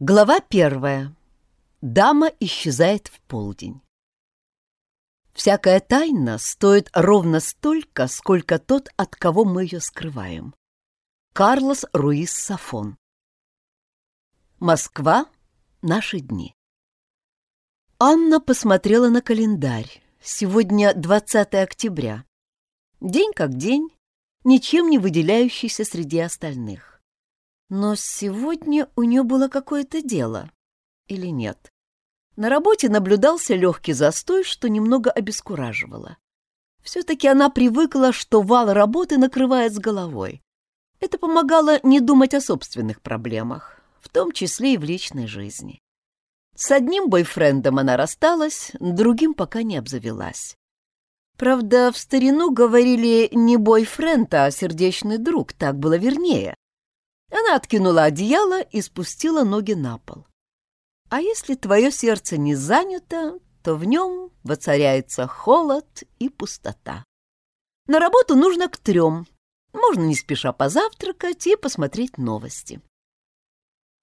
Глава первая. Дама исчезает в полдень. Всякая тайна стоит ровно столько, сколько тот, от кого мы ее скрываем. Карлос Руис Сафон. Москва. Наши дни. Анна посмотрела на календарь. Сегодня 20 октября. День как день, ничем не выделяющийся среди остальных. Но сегодня у нее было какое-то дело. Или нет? На работе наблюдался легкий застой, что немного обескураживало. Все-таки она привыкла, что вал работы накрывает с головой. Это помогало не думать о собственных проблемах, в том числе и в личной жизни. С одним бойфрендом она рассталась, другим пока не обзавелась. Правда, в старину говорили не бойфренд, а сердечный друг, так было вернее. Она откинула одеяло и спустила ноги на пол. А если твое сердце не занято, то в нем воцаряется холод и пустота. На работу нужно к трем. Можно не спеша позавтракать и посмотреть новости.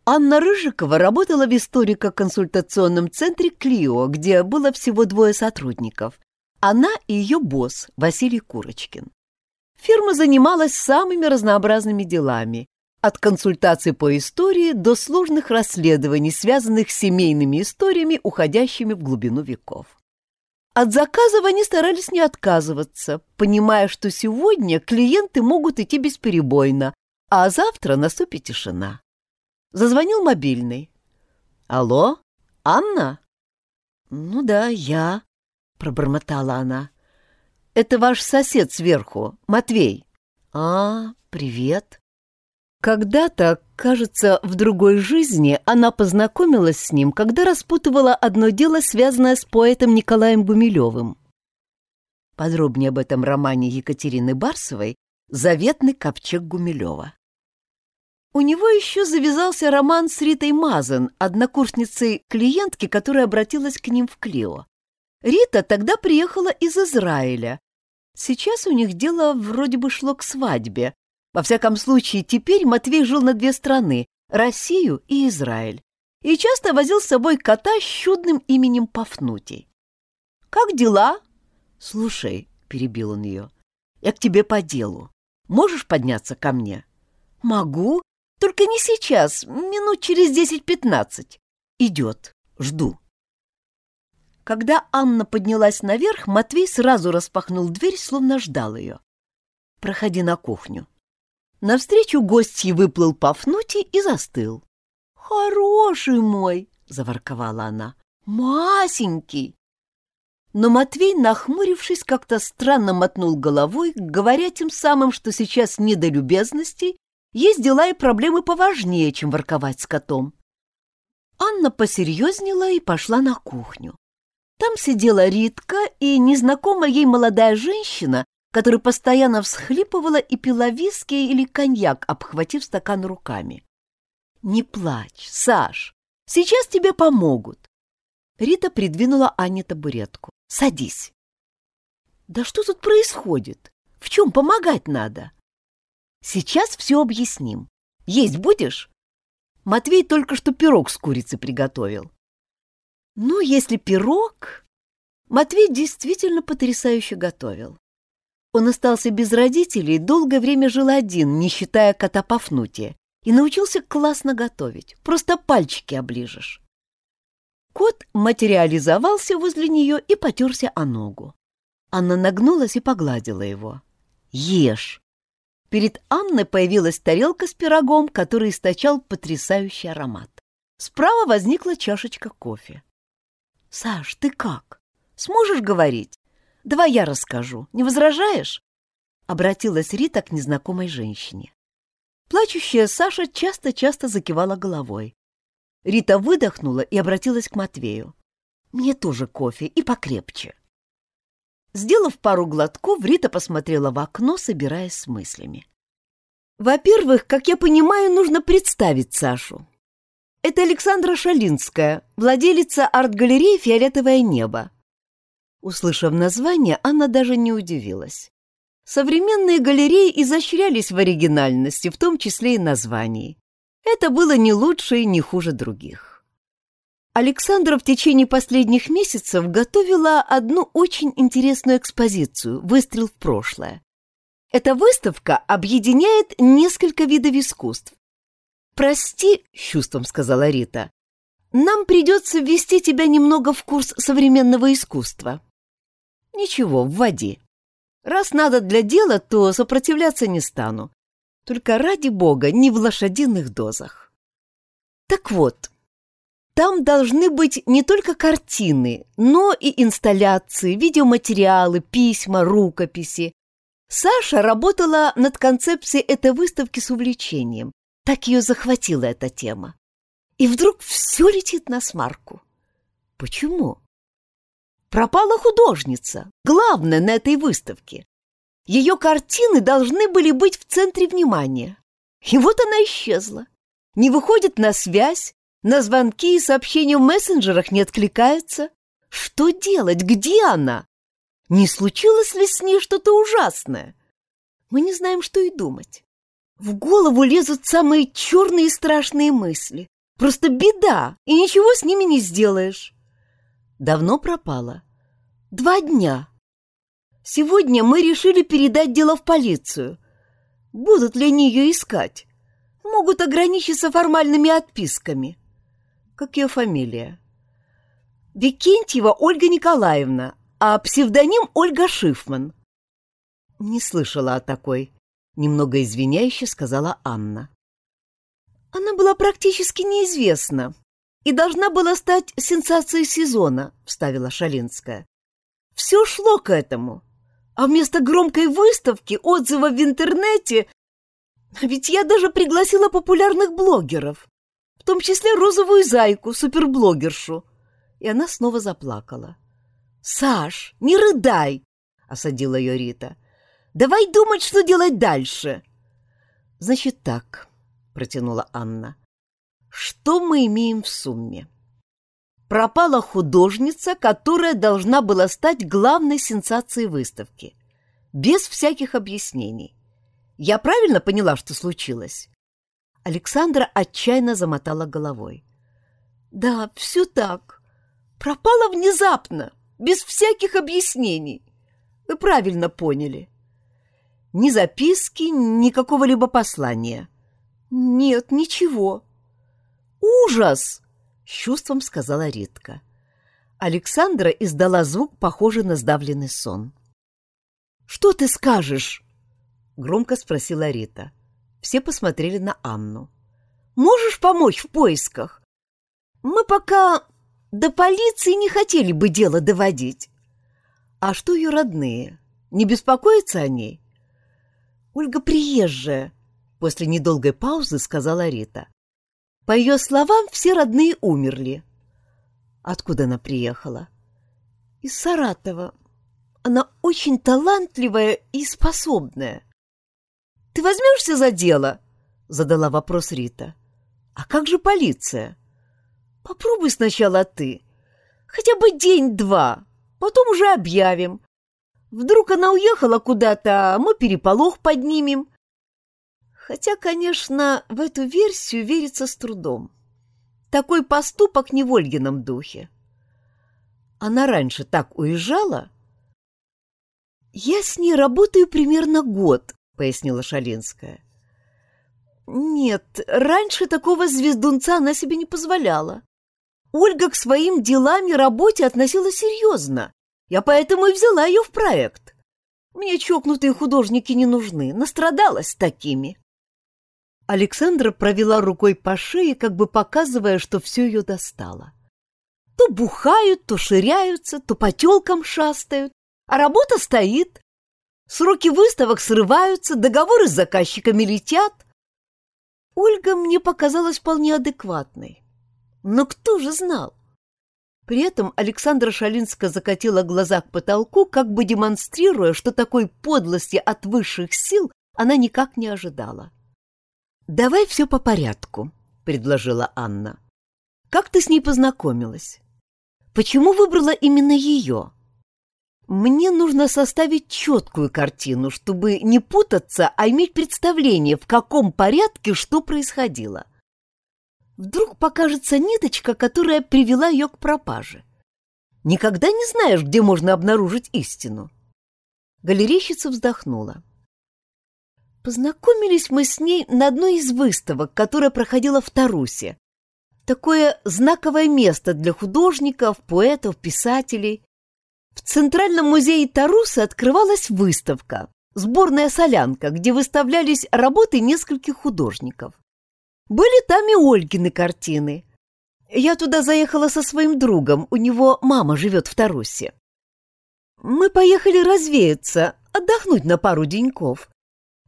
Анна Рыжикова работала в историко-консультационном центре «Клио», где было всего двое сотрудников. Она и ее босс, Василий Курочкин. Фирма занималась самыми разнообразными делами, от консультаций по истории до сложных расследований, связанных с семейными историями, уходящими в глубину веков. От заказов они старались не отказываться, понимая, что сегодня клиенты могут идти бесперебойно, а завтра наступит тишина. Зазвонил мобильный. «Алло, Анна?» «Ну да, я», — пробормотала она. «Это ваш сосед сверху, Матвей». «А, привет». Когда-то, кажется, в другой жизни она познакомилась с ним, когда распутывала одно дело, связанное с поэтом Николаем Гумилевым. Подробнее об этом романе Екатерины Барсовой «Заветный ковчег Гумилева». У него еще завязался роман с Ритой Мазан, однокурсницей клиентки, которая обратилась к ним в Клио. Рита тогда приехала из Израиля. Сейчас у них дело вроде бы шло к свадьбе, во всяком случае, теперь Матвей жил на две страны — Россию и Израиль, и часто возил с собой кота с чудным именем Пафнутий. «Как дела?» «Слушай», — перебил он ее, — «я к тебе по делу. Можешь подняться ко мне?» «Могу, только не сейчас, минут через десять-пятнадцать». «Идет, жду». Когда Анна поднялась наверх, Матвей сразу распахнул дверь, словно ждал ее. «Проходи на кухню». Навстречу гостье выплыл Пафнутий и застыл. «Хороший мой!» — заворковала она. «Масенький!» Но Матвей, нахмурившись, как-то странно мотнул головой, говоря тем самым, что сейчас не до любезностей, есть дела и проблемы поважнее, чем ворковать с котом. Анна посерьезнела и пошла на кухню. Там сидела Ритка и незнакомая ей молодая женщина которая постоянно всхлипывала и пила виски или коньяк, обхватив стакан руками. «Не плачь, Саш, сейчас тебе помогут». Рита придвинула Ане табуретку. «Садись». «Да что тут происходит? В чем помогать надо?» «Сейчас все объясним. Есть будешь?» Матвей только что пирог с курицей приготовил. «Ну, если пирог...» Матвей действительно потрясающе готовил. Он остался без родителей, долгое время жил один, не считая кота Пафнутия, и научился классно готовить, просто пальчики оближешь. Кот материализовался возле нее и потерся о ногу. Анна нагнулась и погладила его. «Ешь!» Перед Анной появилась тарелка с пирогом, который источал потрясающий аромат. Справа возникла чашечка кофе. «Саш, ты как? Сможешь говорить?» Давай я расскажу. Не возражаешь?» Обратилась Рита к незнакомой женщине. Плачущая Саша часто-часто закивала головой. Рита выдохнула и обратилась к Матвею. «Мне тоже кофе и покрепче». Сделав пару глотков, Рита посмотрела в окно, собираясь с мыслями. «Во-первых, как я понимаю, нужно представить Сашу. Это Александра Шалинская, владелица арт-галереи «Фиолетовое небо». Услышав название, Анна даже не удивилась. Современные галереи изощрялись в оригинальности, в том числе и названии. Это было не лучше и не хуже других. Александра в течение последних месяцев готовила одну очень интересную экспозицию «Выстрел в прошлое». Эта выставка объединяет несколько видов искусств. «Прости», — чувством сказала Рита, — «нам придется ввести тебя немного в курс современного искусства». «Ничего, вводи. Раз надо для дела, то сопротивляться не стану. Только ради бога, не в лошадиных дозах». Так вот, там должны быть не только картины, но и инсталляции, видеоматериалы, письма, рукописи. Саша работала над концепцией этой выставки с увлечением. Так ее захватила эта тема. И вдруг все летит на смарку. Почему? Пропала художница, главная на этой выставке. Ее картины должны были быть в центре внимания. И вот она исчезла. Не выходит на связь, на звонки и сообщения в мессенджерах не откликается. Что делать? Где она? Не случилось ли с ней что-то ужасное? Мы не знаем, что и думать. В голову лезут самые черные и страшные мысли. Просто беда, и ничего с ними не сделаешь. Давно пропала. Два дня. Сегодня мы решили передать дело в полицию. Будут ли они ее искать? Могут ограничиться формальными отписками. Как ее фамилия? Викентьева Ольга Николаевна, а псевдоним Ольга Шифман. Не слышала о такой, немного извиняюще сказала Анна. Она была практически неизвестна и должна была стать сенсацией сезона, вставила Шалинская. Все шло к этому. А вместо громкой выставки, отзыва в интернете... Ведь я даже пригласила популярных блогеров в том числе розовую зайку, суперблогершу. И она снова заплакала. «Саш, не рыдай!» — осадила ее Рита. «Давай думать, что делать дальше!» «Значит так», — протянула Анна. «Что мы имеем в сумме?» Пропала художница, которая должна была стать главной сенсацией выставки. Без всяких объяснений. Я правильно поняла, что случилось? Александра отчаянно замотала головой. «Да, все так. Пропала внезапно, без всяких объяснений. Вы правильно поняли. Ни записки, ни какого-либо послания. Нет, ничего. Ужас!» — с чувством сказала Ритка. Александра издала звук, похожий на сдавленный сон. «Что ты скажешь?» — громко спросила Рита. Все посмотрели на Анну. «Можешь помочь в поисках? Мы пока до полиции не хотели бы дело доводить». «А что ее родные? Не беспокоятся о ней?» «Ольга приезжая», — после недолгой паузы сказала Рита. По ее словам, все родные умерли. Откуда она приехала? Из Саратова. Она очень талантливая и способная. Ты возьмешься за дело?» — задала вопрос Рита. «А как же полиция?» «Попробуй сначала ты. Хотя бы день-два. Потом уже объявим. Вдруг она уехала куда-то, а мы переполох поднимем». Хотя, конечно, в эту версию верится с трудом. Такой поступок не в Ольгином духе. Она раньше так уезжала? Я с ней работаю примерно год, — пояснила Шалинская. «Нет, раньше такого звездунца она себе не позволяла. Ольга к своим делам и работе относилась серьезно. Я поэтому и взяла ее в проект. Мне чокнутые художники не нужны, настрадалась такими». Александра провела рукой по шее, как бы показывая, что все ее достало. То бухают, то ширяются, то по телкам шастают, а работа стоит. Сроки выставок срываются, договоры с заказчиками летят. Ольга мне показалась вполне адекватной. Но кто же знал? При этом Александра Шалинская закатила глаза к потолку, как бы демонстрируя, что такой подлости от высших сил она никак не ожидала. «Давай все по порядку», — предложила Анна. «Как ты с ней познакомилась? Почему выбрала именно ее?» Мне нужно составить четкую картину, чтобы не путаться, а иметь представление, в каком порядке что происходило. вдруг покажется ниточка, которая привела ее к пропаже. Никогда не знаешь, где можно обнаружить истину. Галерейщица вздохнула. Познакомились мы с ней на одной из выставок, которая проходила в Тарусе. Такое знаковое место для художников, поэтов, писателей. В Центральном музее Таруса открывалась выставка «Сборная солянка», где выставлялись работы нескольких художников. Были там и Ольгины картины. Я туда заехала со своим другом, у него мама живет в Тарусе. Мы поехали развеяться, отдохнуть на пару деньков.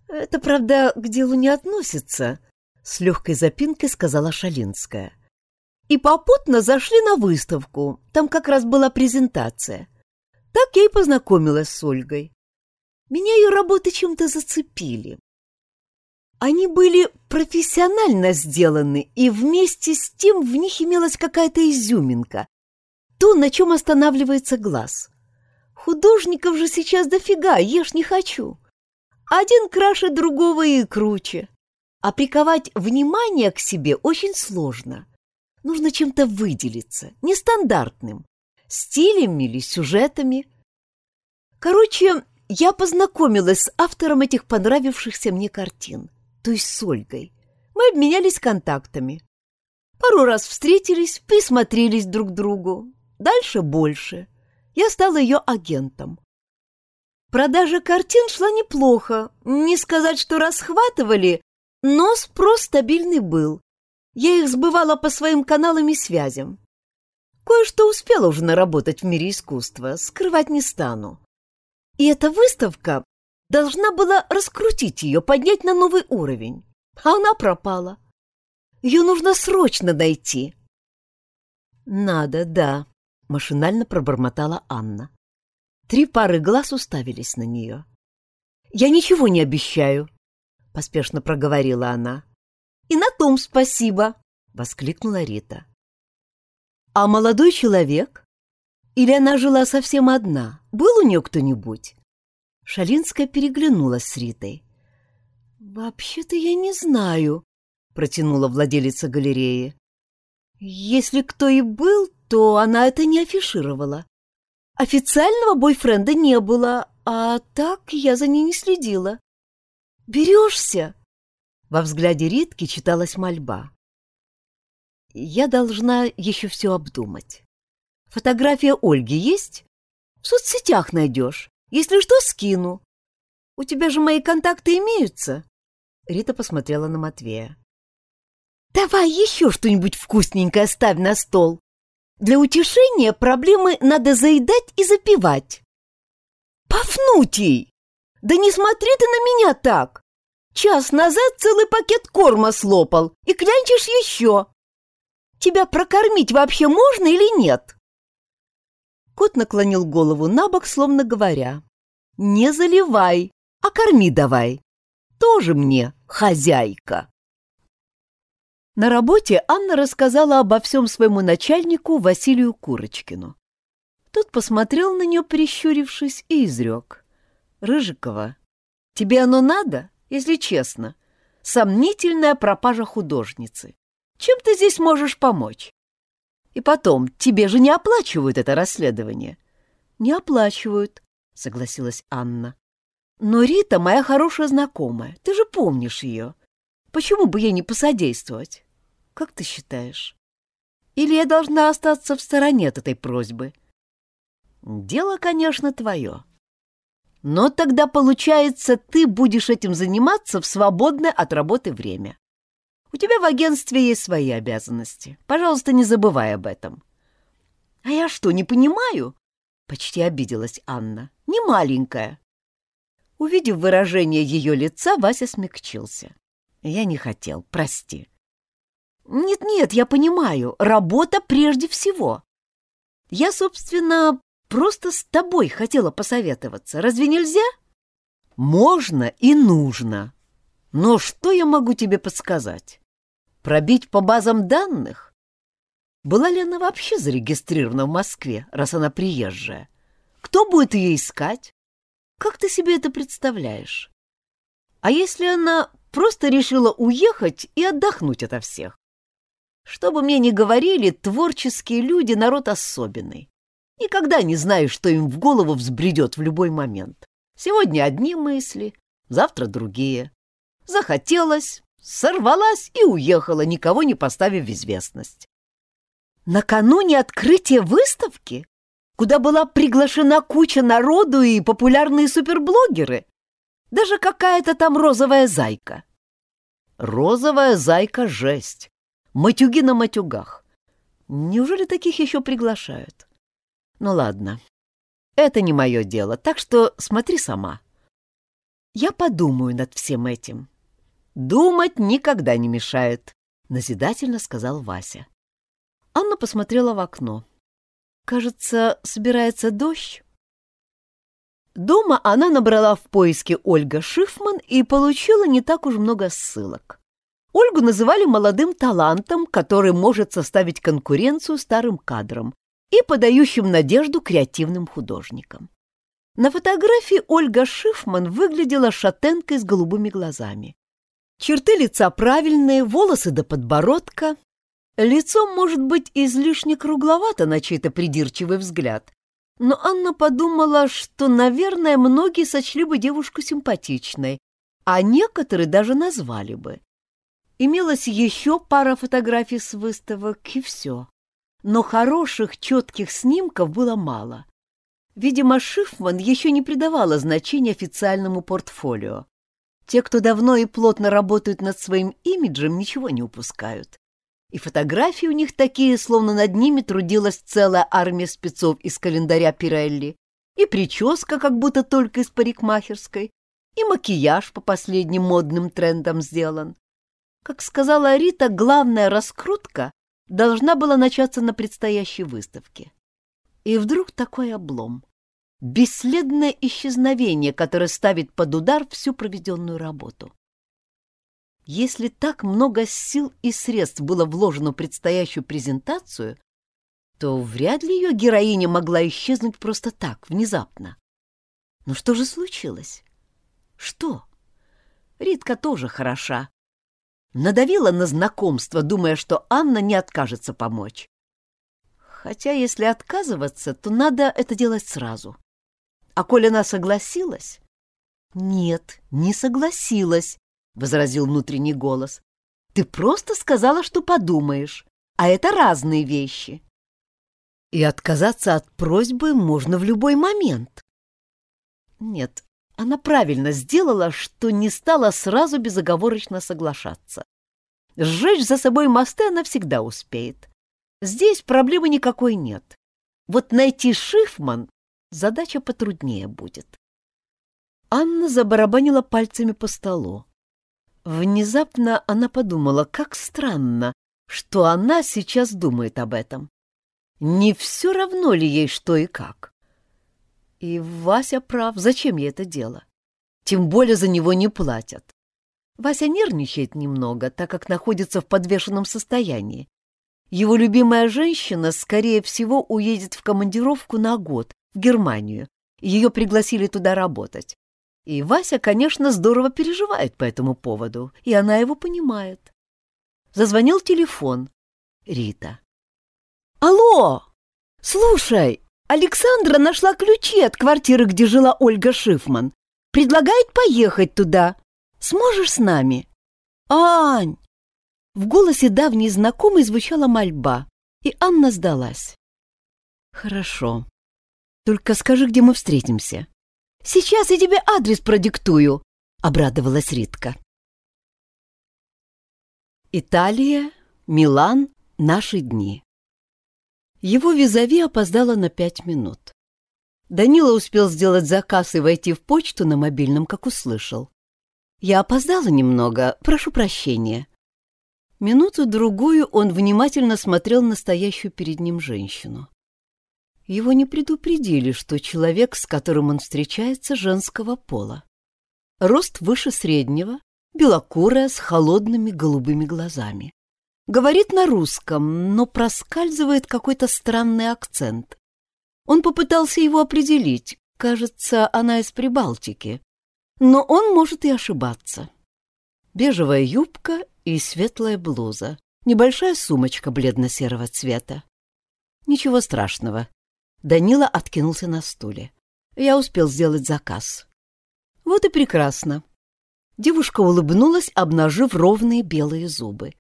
Это, правда, к делу не относится, — с легкой запинкой сказала Шалинская. И попутно зашли на выставку, там как раз была презентация. Так я и познакомилась с Ольгой. Меня ее работы чем-то зацепили. Они были профессионально сделаны, и вместе с тем в них имелась какая-то изюминка, то, на чем останавливается глаз. Художников же сейчас дофига, ешь не хочу. Один краше другого и круче. А приковать внимание к себе очень сложно. Нужно чем-то выделиться, нестандартным, стилями или сюжетами. Короче, я познакомилась с автором этих понравившихся мне картин то есть с Ольгой. Мы обменялись контактами. Пару раз встретились, присмотрелись друг к другу. Дальше больше. Я стала ее агентом. Продажа картин шла неплохо. Не сказать, что расхватывали, но спрос стабильный был. Я их сбывала по своим каналам и связям. Кое-что успела уже наработать в мире искусства, скрывать не стану. И эта выставка Должна была раскрутить ее, поднять на новый уровень. А она пропала. Ее нужно срочно найти. Надо, да, машинально пробормотала Анна. Три пары глаз уставились на нее. Я ничего не обещаю, поспешно проговорила она. И на том спасибо, воскликнула Рита. А молодой человек? Или она жила совсем одна? Был у нее кто-нибудь? Шалинская переглянулась с Ритой. «Вообще-то я не знаю», — протянула владелица галереи. «Если кто и был, то она это не афишировала. Официального бойфренда не было, а так я за ней не следила. Берешься?» Во взгляде Ритки читалась мольба. «Я должна еще все обдумать. Фотография Ольги есть? В соцсетях найдешь. Если что, скину. У тебя же мои контакты имеются. Рита посмотрела на Матвея. Давай еще что-нибудь вкусненькое ставь на стол. Для утешения проблемы надо заедать и запивать. Пафнутий! Да не смотри ты на меня так! Час назад целый пакет корма слопал и клянчишь еще. Тебя прокормить вообще можно или нет? Кот наклонил голову на бок, словно говоря. «Не заливай, а корми давай. Тоже мне хозяйка». На работе Анна рассказала обо всем своему начальнику Василию Курочкину. Тот посмотрел на нее, прищурившись, и изрек. «Рыжикова, тебе оно надо, если честно? Сомнительная пропажа художницы. Чем ты здесь можешь помочь?» И потом, тебе же не оплачивают это расследование. Не оплачивают, согласилась Анна. Но Рита моя хорошая знакомая, ты же помнишь ее. Почему бы ей не посодействовать? Как ты считаешь? Или я должна остаться в стороне от этой просьбы? Дело, конечно, твое. Но тогда, получается, ты будешь этим заниматься в свободное от работы время. У тебя в агентстве есть свои обязанности. Пожалуйста, не забывай об этом. — А я что, не понимаю? — почти обиделась Анна. — Не маленькая. Увидев выражение ее лица, Вася смягчился. — Я не хотел, прости. «Нет, — Нет-нет, я понимаю. Работа прежде всего. Я, собственно, просто с тобой хотела посоветоваться. Разве нельзя? — Можно и нужно, но что я могу тебе подсказать? Пробить по базам данных? Была ли она вообще зарегистрирована в Москве, раз она приезжая? Кто будет ее искать? Как ты себе это представляешь? А если она просто решила уехать и отдохнуть ото всех? Что бы мне ни говорили, творческие люди — народ особенный. Никогда не знаешь, что им в голову взбредет в любой момент. Сегодня одни мысли, завтра другие. Захотелось, сорвалась и уехала, никого не поставив в известность. Накануне открытия выставки, куда была приглашена куча народу и популярные суперблогеры, даже какая-то там розовая зайка. Розовая зайка — жесть. Матюги на матюгах. Неужели таких еще приглашают? Ну ладно, это не мое дело, так что смотри сама. Я подумаю над всем этим. Думать никогда не мешает, назидательно сказал Вася. Анна посмотрела в окно. Кажется, собирается дождь. Дома она набрала в поиске Ольга Шифман и получила не так уж много ссылок. Ольгу называли молодым талантом, который может составить конкуренцию старым кадрам и подающим надежду креативным художникам. На фотографии Ольга Шифман выглядела шатенкой с голубыми глазами. Черты лица правильные, волосы до подбородка. Лицо может быть излишне кругловато на чей-то придирчивый взгляд, но Анна подумала, что, наверное, многие сочли бы девушку симпатичной, а некоторые даже назвали бы. Имелась еще пара фотографий с выставок, и все. Но хороших, четких снимков было мало. Видимо, Шифман еще не придавала значения официальному портфолио. Те, кто давно и плотно работают над своим имиджем, ничего не упускают. И фотографии у них такие, словно над ними трудилась целая армия спецов из календаря Пирелли, и прическа как будто только из парикмахерской, и макияж по последним модным трендам сделан. Как сказала Рита, главная раскрутка должна была начаться на предстоящей выставке. И вдруг такой облом. Бесследное исчезновение, которое ставит под удар всю проведенную работу. Если так много сил и средств было вложено в предстоящую презентацию, то вряд ли ее героиня могла исчезнуть просто так, внезапно. Но что же случилось? Что? Ритка тоже хороша. Надавила на знакомство, думая, что Анна не откажется помочь. Хотя если отказываться, то надо это делать сразу. А коль она согласилась... Нет, не согласилась, возразил внутренний голос. Ты просто сказала, что подумаешь, а это разные вещи. И отказаться от просьбы можно в любой момент. Нет, она правильно сделала, что не стала сразу безоговорочно соглашаться. Сжечь за собой мосты она всегда успеет. Здесь проблемы никакой нет. Вот найти Шифман задача потруднее будет. Анна забарабанила пальцами по столу. Внезапно она подумала, как странно, что она сейчас думает об этом. Не все равно ли ей что и как? И Вася прав, зачем ей это дело? Тем более за него не платят. Вася нервничает немного, так как находится в подвешенном состоянии. Его любимая женщина, скорее всего, уедет в командировку на год в Германию. Ее пригласили туда работать. И Вася, конечно, здорово переживает по этому поводу, и она его понимает. Зазвонил телефон. Рита. «Алло! Слушай, Александра нашла ключи от квартиры, где жила Ольга Шифман. Предлагает поехать туда. Сможешь с нами?» «Ань!» В голосе давней знакомой звучала мольба, и Анна сдалась. «Хорошо. Только скажи, где мы встретимся. Сейчас я тебе адрес продиктую», — обрадовалась Ритка. Италия, Милан, наши дни. Его визави опоздала на пять минут. Данила успел сделать заказ и войти в почту на мобильном, как услышал. «Я опоздала немного, прошу прощения». Минуту-другую он внимательно смотрел на стоящую перед ним женщину. Его не предупредили, что человек, с которым он встречается, женского пола. Рост выше среднего, белокурая, с холодными голубыми глазами. Говорит на русском, но проскальзывает какой-то странный акцент. Он попытался его определить. Кажется, она из Прибалтики. Но он может и ошибаться. Бежевая юбка и светлая блуза. небольшая сумочка бледно-серого цвета. Ничего страшного. Данила откинулся на стуле. Я успел сделать заказ. Вот и прекрасно. Девушка улыбнулась, обнажив ровные белые зубы.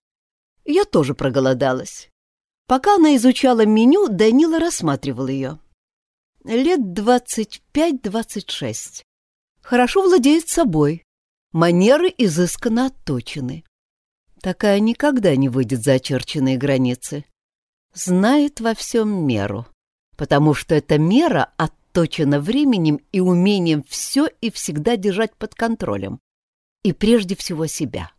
Я тоже проголодалась. Пока она изучала меню, Данила рассматривал ее. Лет двадцать пять-двадцать шесть. Хорошо владеет собой. Манеры изысканно отточены. Такая никогда не выйдет за очерченные границы. Знает во всем меру, потому что эта мера отточена временем и умением все и всегда держать под контролем. И прежде всего себя.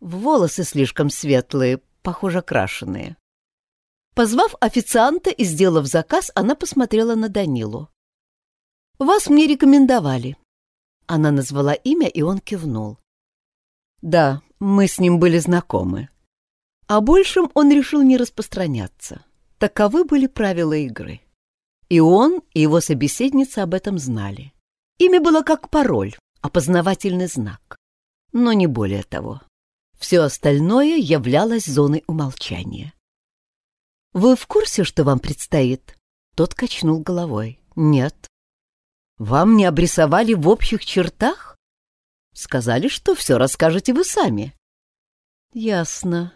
Волосы слишком светлые, похоже, крашеные. Позвав официанта и сделав заказ, она посмотрела на Данилу. «Вас мне рекомендовали». Она назвала имя, и он кивнул. «Да, мы с ним были знакомы. О большем он решил не распространяться. Таковы были правила игры. И он, и его собеседница об этом знали. Имя было как пароль, опознавательный знак. Но не более того. Все остальное являлось зоной умолчания. «Вы в курсе, что вам предстоит?» Тот качнул головой. «Нет». «Вам не обрисовали в общих чертах?» «Сказали, что все расскажете вы сами». «Ясно.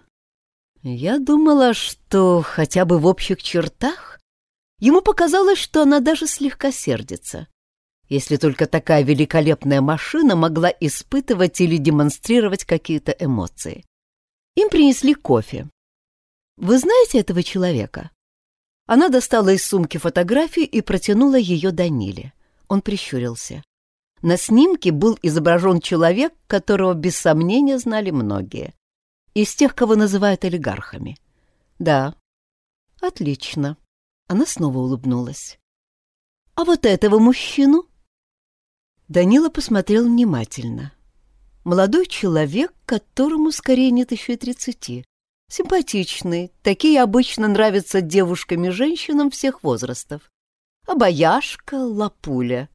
Я думала, что хотя бы в общих чертах...» Ему показалось, что она даже слегка сердится если только такая великолепная машина могла испытывать или демонстрировать какие-то эмоции. Им принесли кофе. «Вы знаете этого человека?» Она достала из сумки фотографию и протянула ее Даниле. Он прищурился. На снимке был изображен человек, которого без сомнения знали многие. Из тех, кого называют олигархами. «Да». «Отлично». Она снова улыбнулась. «А вот этого мужчину?» Данила посмотрел внимательно. Молодой человек, которому скорее нет еще и тридцати. Симпатичный, такие обычно нравятся девушкам и женщинам всех возрастов. Обаяшка, лапуля,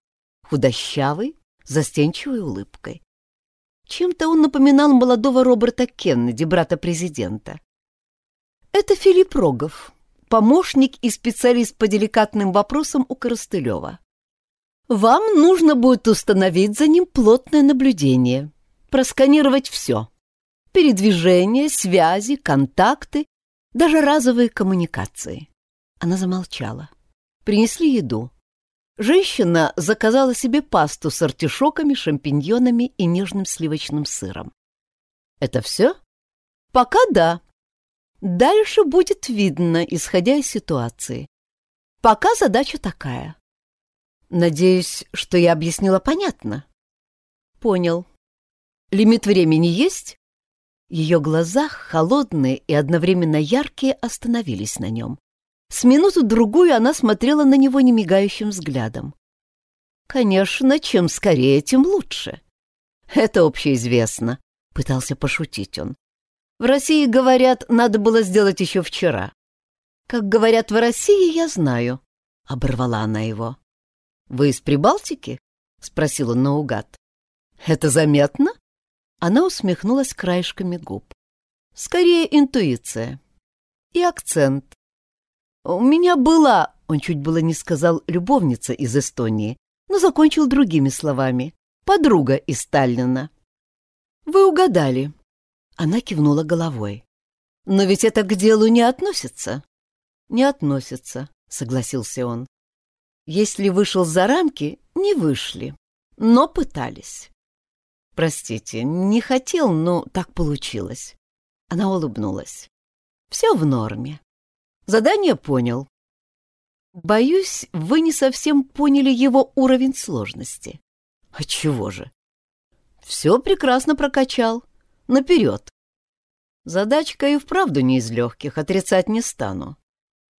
худощавый, застенчивой улыбкой. Чем-то он напоминал молодого Роберта Кеннеди, брата президента. Это Филипп Рогов, помощник и специалист по деликатным вопросам у Коростылева. Вам нужно будет установить за ним плотное наблюдение, просканировать все. Передвижения, связи, контакты, даже разовые коммуникации. Она замолчала. Принесли еду. Женщина заказала себе пасту с артишоками, шампиньонами и нежным сливочным сыром. Это все? Пока да. Дальше будет видно, исходя из ситуации. Пока задача такая. Надеюсь, что я объяснила понятно. Понял. Лимит времени есть? Ее глаза, холодные и одновременно яркие, остановились на нем. С минуту-другую она смотрела на него немигающим взглядом. «Конечно, чем скорее, тем лучше». «Это общеизвестно», — пытался пошутить он. «В России, говорят, надо было сделать еще вчера». «Как говорят в России, я знаю», — оборвала она его. «Вы из Прибалтики?» — спросил он наугад. «Это заметно?» Она усмехнулась краешками губ. «Скорее интуиция. И акцент. У меня была, он чуть было не сказал, любовница из Эстонии, но закончил другими словами. Подруга из Сталина. Вы угадали. Она кивнула головой. Но ведь это к делу не относится. Не относится, согласился он. Если вышел за рамки, не вышли, но пытались. Простите, не хотел, но так получилось. Она улыбнулась. Все в норме. Задание понял. Боюсь, вы не совсем поняли его уровень сложности. А чего же? Все прекрасно прокачал. Наперед. Задачка и вправду не из легких, отрицать не стану.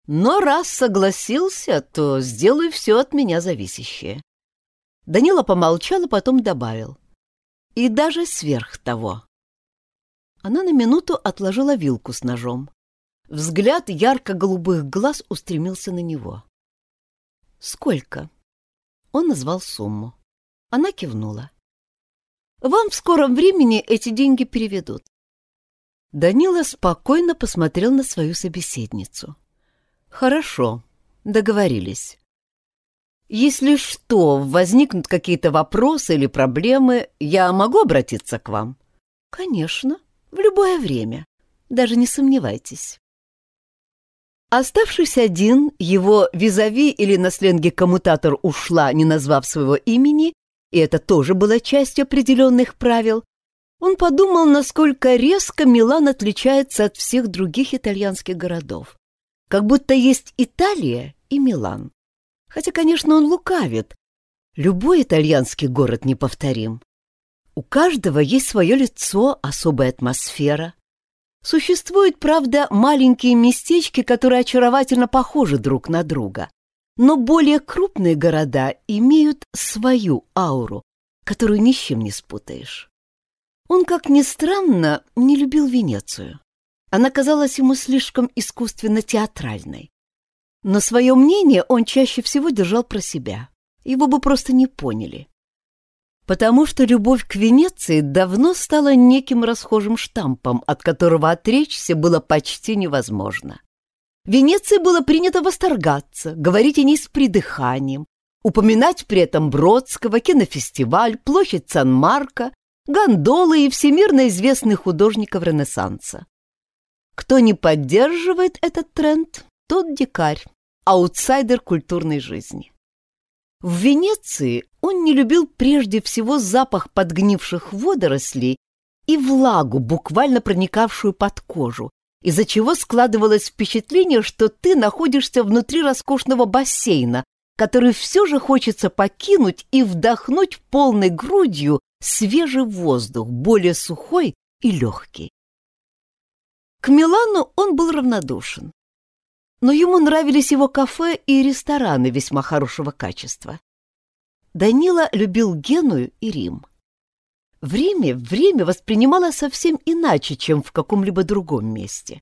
Но раз согласился, то сделаю все от меня зависящее. Данила помолчал, а потом добавил. И даже сверх того. Она на минуту отложила вилку с ножом. Взгляд ярко-голубых глаз устремился на него. «Сколько?» Он назвал сумму. Она кивнула. «Вам в скором времени эти деньги переведут. Данила спокойно посмотрел на свою собеседницу. «Хорошо, договорились. Если что, возникнут какие-то вопросы или проблемы, я могу обратиться к вам?» «Конечно, в любое время. Даже не сомневайтесь». Оставшись один, его визави или на сленге коммутатор ушла, не назвав своего имени, и это тоже было частью определенных правил, он подумал, насколько резко Милан отличается от всех других итальянских городов. Как будто есть Италия и Милан. Хотя, конечно, он лукавит. Любой итальянский город неповторим. У каждого есть свое лицо, особая атмосфера. Существуют, правда, маленькие местечки, которые очаровательно похожи друг на друга. Но более крупные города имеют свою ауру, которую ни с чем не спутаешь. Он, как ни странно, не любил Венецию. Она казалась ему слишком искусственно-театральной. Но свое мнение он чаще всего держал про себя. Его бы просто не поняли. Потому что любовь к Венеции давно стала неким расхожим штампом, от которого отречься было почти невозможно. В Венеции было принято восторгаться, говорить о ней с придыханием, упоминать при этом Бродского, кинофестиваль, площадь Сан-Марко, гондолы и всемирно известных художников Ренессанса. Кто не поддерживает этот тренд, тот дикарь, аутсайдер культурной жизни. В Венеции он не любил прежде всего запах подгнивших водорослей и влагу, буквально проникавшую под кожу, из-за чего складывалось впечатление, что ты находишься внутри роскошного бассейна, который все же хочется покинуть и вдохнуть полной грудью свежий воздух, более сухой и легкий. К Милану он был равнодушен. Но ему нравились его кафе и рестораны весьма хорошего качества. Данила любил Геную и Рим. В Риме время воспринималось совсем иначе, чем в каком-либо другом месте.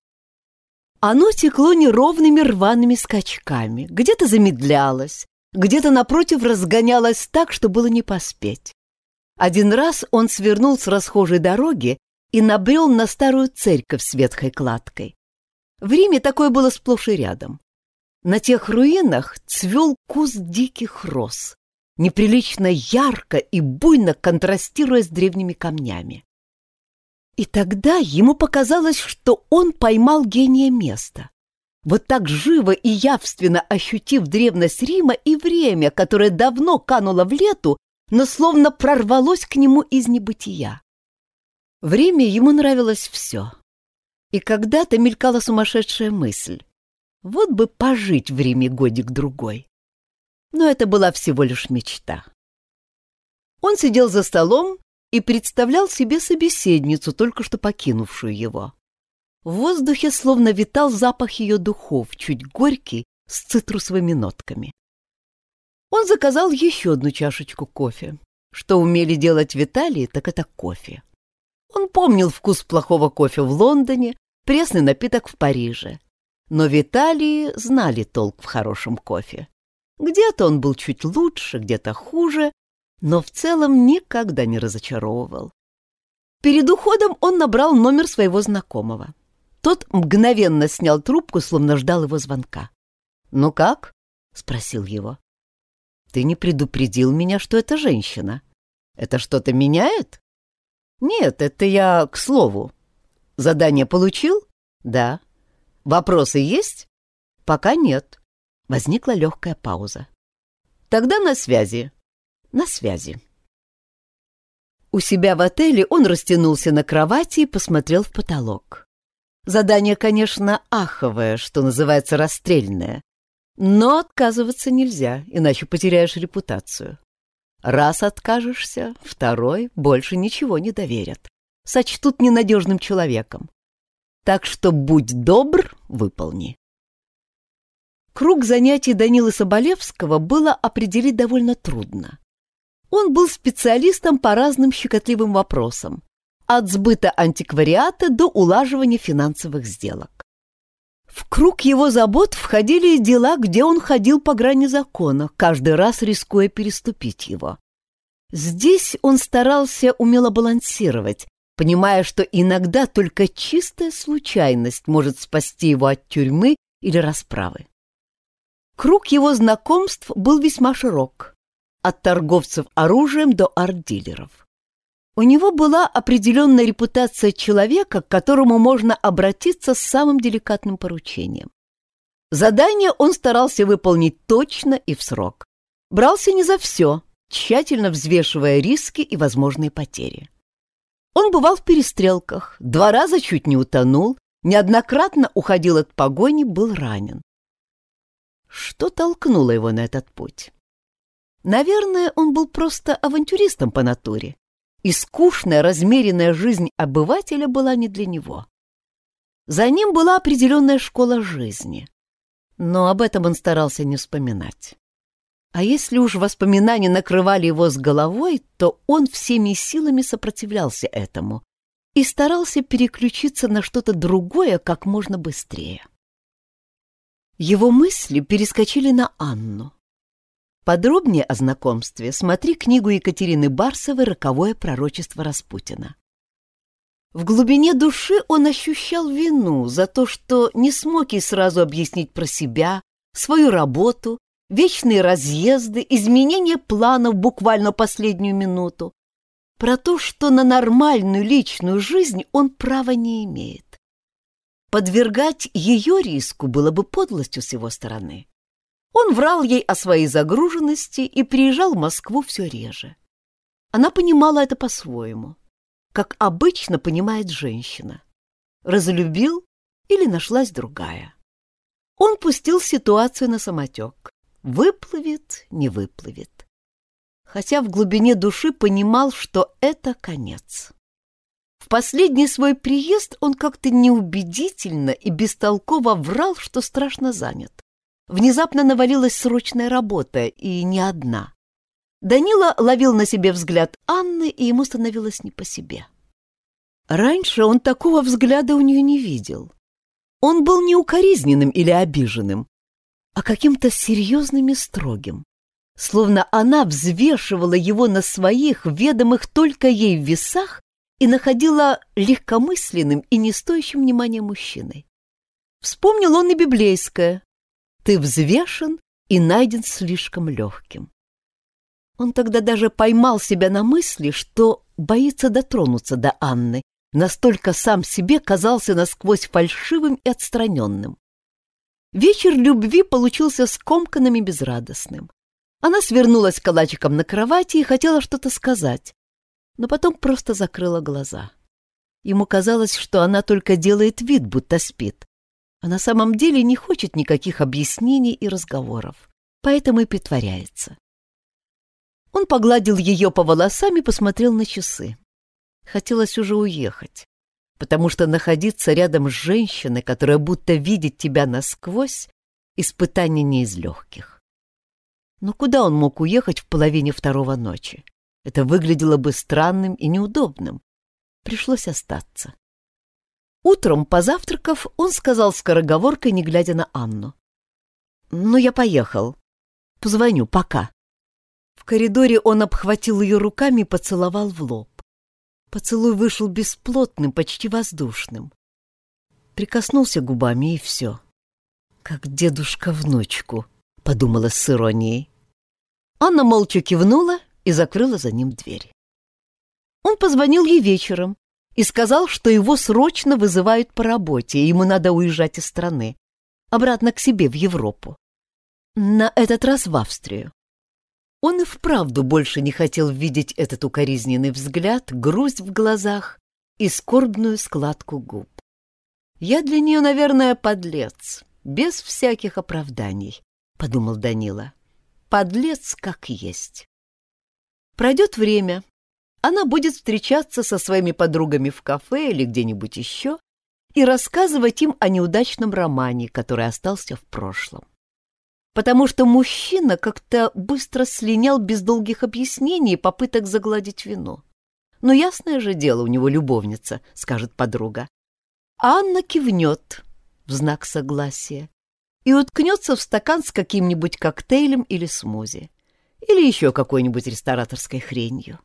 Оно текло неровными рваными скачками, где-то замедлялось, где-то напротив разгонялось так, что было не поспеть. Один раз он свернул с расхожей дороги и набрел на старую церковь с ветхой кладкой. В Риме такое было сплошь и рядом. На тех руинах цвел куст диких роз, неприлично ярко и буйно контрастируя с древними камнями. И тогда ему показалось, что он поймал гения места. Вот так живо и явственно ощутив древность Рима и время, которое давно кануло в лету, но словно прорвалось к нему из небытия. Время ему нравилось все. И когда-то мелькала сумасшедшая мысль. Вот бы пожить в Риме годик-другой. Но это была всего лишь мечта. Он сидел за столом и представлял себе собеседницу, только что покинувшую его. В воздухе словно витал запах ее духов, чуть горький, с цитрусовыми нотками. Он заказал еще одну чашечку кофе. Что умели делать в Италии, так это кофе. Он помнил вкус плохого кофе в Лондоне, пресный напиток в Париже. Но в Италии знали толк в хорошем кофе. Где-то он был чуть лучше, где-то хуже, но в целом никогда не разочаровывал. Перед уходом он набрал номер своего знакомого. Тот мгновенно снял трубку, словно ждал его звонка. «Ну как?» — спросил его. «Ты не предупредил меня, что это женщина. Это что-то меняет?» «Нет, это я к слову. Задание получил?» «Да». «Вопросы есть?» «Пока нет». Возникла легкая пауза. «Тогда на связи». «На связи». У себя в отеле он растянулся на кровати и посмотрел в потолок. Задание, конечно, аховое, что называется расстрельное. Но отказываться нельзя, иначе потеряешь репутацию. Раз откажешься, второй больше ничего не доверят. Сочтут ненадежным человеком. Так что будь добр, выполни. Круг занятий Данилы Соболевского было определить довольно трудно. Он был специалистом по разным щекотливым вопросам, от сбыта антиквариата до улаживания финансовых сделок. В круг его забот входили и дела, где он ходил по грани закона, каждый раз рискуя переступить его. Здесь он старался умело балансировать, понимая, что иногда только чистая случайность может спасти его от тюрьмы или расправы. Круг его знакомств был весьма широк, от торговцев оружием до арт-дилеров. У него была определенная репутация человека, к которому можно обратиться с самым деликатным поручением. Задание он старался выполнить точно и в срок. Брался не за все, тщательно взвешивая риски и возможные потери. Он бывал в перестрелках, два раза чуть не утонул, неоднократно уходил от погони, был ранен. Что толкнуло его на этот путь? Наверное, он был просто авантюристом по натуре, и скучная, размеренная жизнь обывателя была не для него. За ним была определенная школа жизни, но об этом он старался не вспоминать. А если уж воспоминания накрывали его с головой, то он всеми силами сопротивлялся этому и старался переключиться на что-то другое как можно быстрее. Его мысли перескочили на Анну. Подробнее о знакомстве смотри книгу Екатерины Барсовой «Роковое пророчество Распутина». В глубине души он ощущал вину за то, что не смог ей сразу объяснить про себя, свою работу вечные разъезды, изменение планов буквально последнюю минуту, про то, что на нормальную личную жизнь он права не имеет. Подвергать ее риску было бы подлостью с его стороны. Он врал ей о своей загруженности и приезжал в Москву все реже. Она понимала это по-своему, как обычно понимает женщина. Разлюбил или нашлась другая. Он пустил ситуацию на самотек. Выплывет, не выплывет. Хотя в глубине души понимал, что это конец. В последний свой приезд он как-то неубедительно и бестолково врал, что страшно занят. Внезапно навалилась срочная работа, и не одна. Данила ловил на себе взгляд Анны, и ему становилось не по себе. Раньше он такого взгляда у нее не видел. Он был не укоризненным или обиженным, а каким-то серьезным и строгим, словно она взвешивала его на своих, ведомых только ей весах и находила легкомысленным и не стоящим внимания мужчиной. Вспомнил он и библейское «Ты взвешен и найден слишком легким». Он тогда даже поймал себя на мысли, что боится дотронуться до Анны, настолько сам себе казался насквозь фальшивым и отстраненным. Вечер любви получился скомканным и безрадостным. Она свернулась калачиком на кровати и хотела что-то сказать, но потом просто закрыла глаза. Ему казалось, что она только делает вид, будто спит, а на самом деле не хочет никаких объяснений и разговоров, поэтому и притворяется. Он погладил ее по волосам и посмотрел на часы. Хотелось уже уехать потому что находиться рядом с женщиной, которая будто видит тебя насквозь, испытание не из легких. Но куда он мог уехать в половине второго ночи? Это выглядело бы странным и неудобным. Пришлось остаться. Утром, позавтракав, он сказал скороговоркой, не глядя на Анну. «Ну, я поехал. Позвоню, пока». В коридоре он обхватил ее руками и поцеловал в лоб. Поцелуй вышел бесплотным, почти воздушным. Прикоснулся губами, и все. «Как дедушка внучку», — подумала с иронией. Анна молча кивнула и закрыла за ним дверь. Он позвонил ей вечером и сказал, что его срочно вызывают по работе, и ему надо уезжать из страны, обратно к себе в Европу. На этот раз в Австрию. Он и вправду больше не хотел видеть этот укоризненный взгляд, грусть в глазах и скорбную складку губ. «Я для нее, наверное, подлец, без всяких оправданий», — подумал Данила. «Подлец как есть». Пройдет время, она будет встречаться со своими подругами в кафе или где-нибудь еще и рассказывать им о неудачном романе, который остался в прошлом потому что мужчина как-то быстро слинял без долгих объяснений и попыток загладить вину. Но ясное же дело, у него любовница, скажет подруга. А Анна кивнет в знак согласия и уткнется в стакан с каким-нибудь коктейлем или смузи, или еще какой-нибудь рестораторской хренью.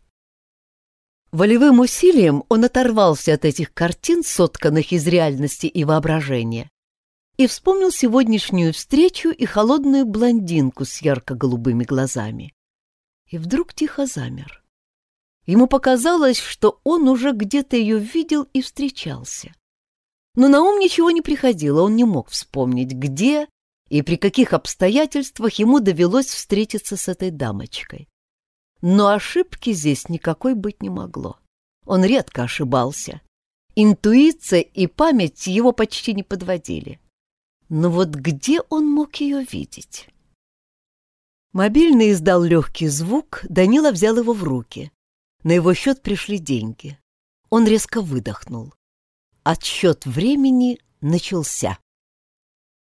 Волевым усилием он оторвался от этих картин, сотканных из реальности и воображения, и вспомнил сегодняшнюю встречу и холодную блондинку с ярко-голубыми глазами. И вдруг тихо замер. Ему показалось, что он уже где-то ее видел и встречался. Но на ум ничего не приходило, он не мог вспомнить, где и при каких обстоятельствах ему довелось встретиться с этой дамочкой. Но ошибки здесь никакой быть не могло. Он редко ошибался. Интуиция и память его почти не подводили. Но вот где он мог ее видеть? Мобильный издал легкий звук, Данила взял его в руки. На его счет пришли деньги. Он резко выдохнул. Отсчет времени начался.